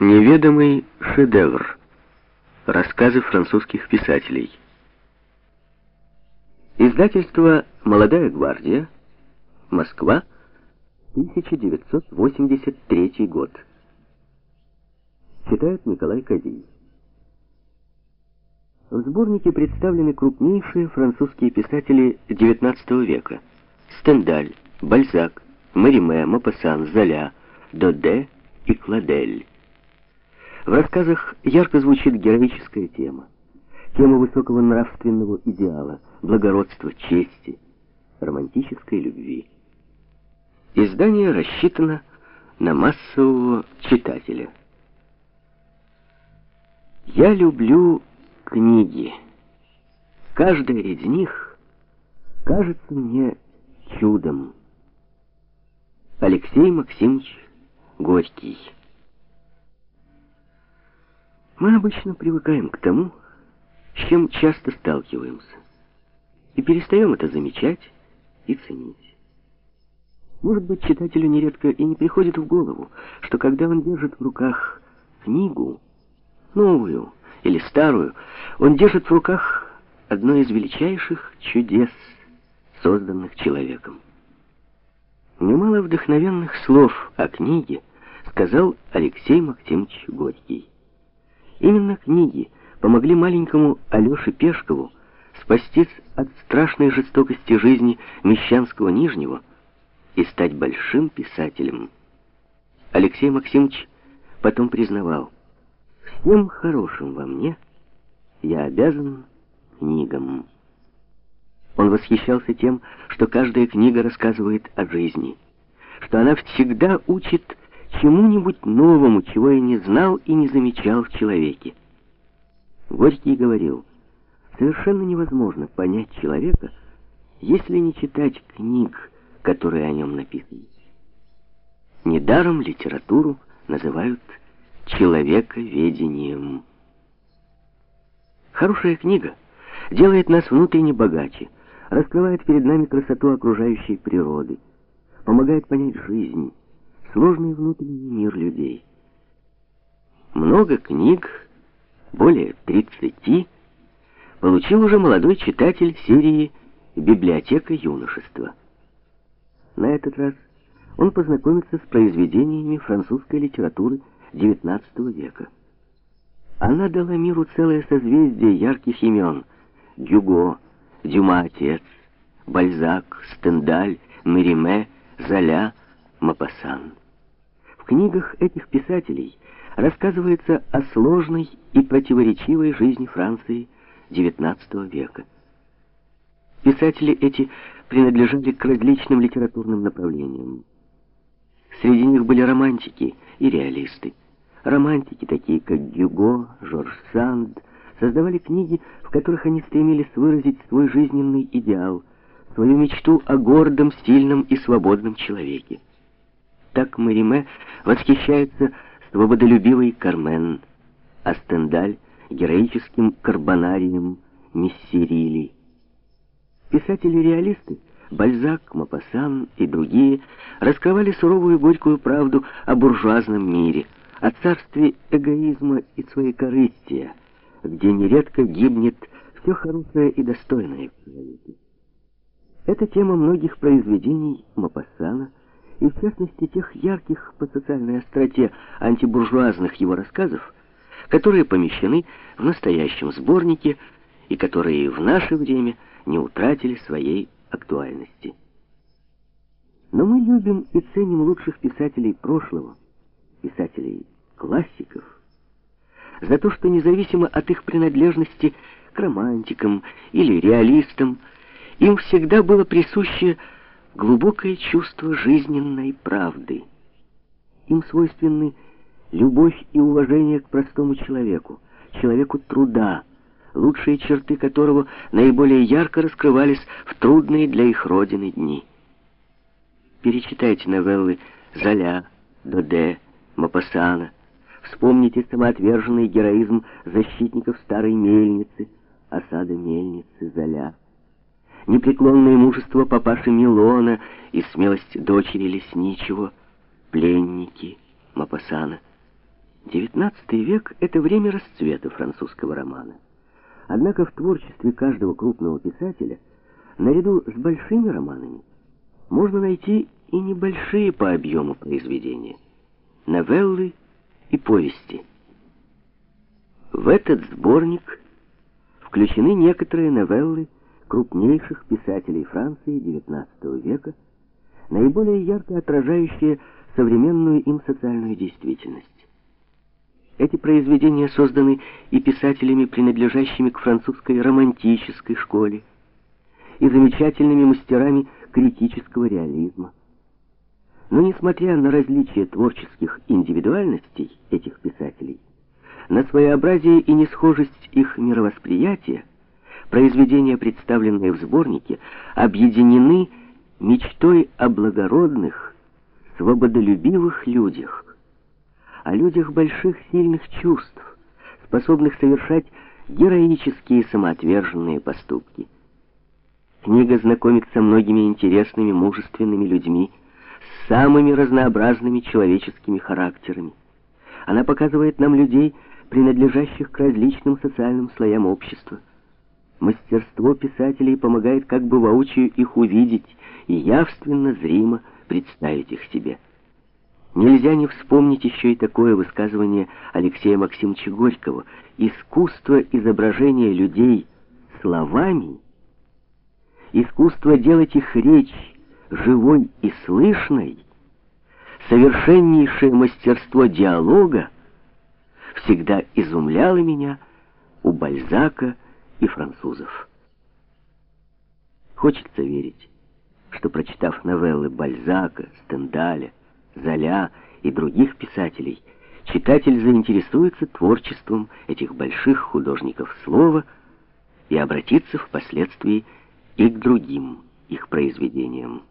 Неведомый шедевр. Рассказы французских писателей. Издательство «Молодая гвардия», Москва, 1983 год. Читает Николай Козий. В сборнике представлены крупнейшие французские писатели XIX века. Стендаль, Бальзак, Мариме, Мопассан, Золя, Доде и Кладель. В рассказах ярко звучит героическая тема. Тема высокого нравственного идеала, благородства, чести, романтической любви. Издание рассчитано на массового читателя. Я люблю книги. Каждая из них кажется мне чудом. Алексей Максимович Горький мы обычно привыкаем к тому, с чем часто сталкиваемся, и перестаем это замечать и ценить. Может быть, читателю нередко и не приходит в голову, что когда он держит в руках книгу, новую или старую, он держит в руках одно из величайших чудес, созданных человеком. Немало вдохновенных слов о книге сказал Алексей Максимович Горький. Именно книги помогли маленькому Алёше Пешкову спастись от страшной жестокости жизни мещанского Нижнего и стать большим писателем. Алексей Максимович потом признавал, «Всем хорошим во мне я обязан книгам». Он восхищался тем, что каждая книга рассказывает о жизни, что она всегда учит чему-нибудь новому, чего я не знал и не замечал в человеке. Горький говорил, совершенно невозможно понять человека, если не читать книг, которые о нем написаны. Недаром литературу называют человековедением. Хорошая книга делает нас внутренне богаче, раскрывает перед нами красоту окружающей природы, помогает понять жизнь, сложный внутренний мир людей. Много книг, более 30, получил уже молодой читатель серии «Библиотека юношества». На этот раз он познакомится с произведениями французской литературы XIX века. Она дала миру целое созвездие ярких имен — Гюго, Дюма отец, Бальзак, Стендаль, Мериме, Золя — Мапасан. В книгах этих писателей рассказывается о сложной и противоречивой жизни Франции XIX века. Писатели эти принадлежали к различным литературным направлениям. Среди них были романтики и реалисты. Романтики, такие как Гюго, Жорж Санд, создавали книги, в которых они стремились выразить свой жизненный идеал, свою мечту о гордом, сильном и свободном человеке. Так Мариме восхищается свободолюбивой Кармен, а Стендаль — героическим карбонарием Миссерили. Писатели-реалисты Бальзак, Мапассан и другие раскрывали суровую горькую правду о буржуазном мире, о царстве эгоизма и своекорыстия, где нередко гибнет все хорошее и достойное в человеке. Это тема многих произведений Мапассана, и в частности тех ярких по социальной остроте антибуржуазных его рассказов, которые помещены в настоящем сборнике и которые в наше время не утратили своей актуальности. Но мы любим и ценим лучших писателей прошлого, писателей классиков, за то, что независимо от их принадлежности к романтикам или реалистам, им всегда было присуще глубокое чувство жизненной правды. Им свойственны любовь и уважение к простому человеку, человеку труда, лучшие черты которого наиболее ярко раскрывались в трудные для их родины дни. Перечитайте новеллы Золя, Доде, Мапассана, вспомните самоотверженный героизм защитников старой мельницы, осада мельницы Золя непреклонное мужество папаши Милона и смелость дочери Лесничего, пленники Мапасана. XIX век — это время расцвета французского романа. Однако в творчестве каждого крупного писателя, наряду с большими романами, можно найти и небольшие по объему произведения, новеллы и повести. В этот сборник включены некоторые новеллы крупнейших писателей Франции XIX века, наиболее ярко отражающие современную им социальную действительность. Эти произведения созданы и писателями, принадлежащими к французской романтической школе, и замечательными мастерами критического реализма. Но несмотря на различия творческих индивидуальностей этих писателей, на своеобразие и несхожесть их мировосприятия, произведения, представленные в сборнике, объединены мечтой о благородных, свободолюбивых людях, о людях больших сильных чувств, способных совершать героические самоотверженные поступки. Книга знакомит со многими интересными, мужественными людьми, с самыми разнообразными человеческими характерами. Она показывает нам людей, принадлежащих к различным социальным слоям общества. Мастерство писателей помогает как бы воочию их увидеть и явственно, зримо представить их себе. Нельзя не вспомнить еще и такое высказывание Алексея Максимовича Горького. «Искусство изображения людей словами, искусство делать их речь живой и слышной, совершеннейшее мастерство диалога всегда изумляло меня у Бальзака и французов. Хочется верить, что, прочитав новеллы Бальзака, Стендаля, Золя и других писателей, читатель заинтересуется творчеством этих больших художников слова и обратится впоследствии и к другим их произведениям.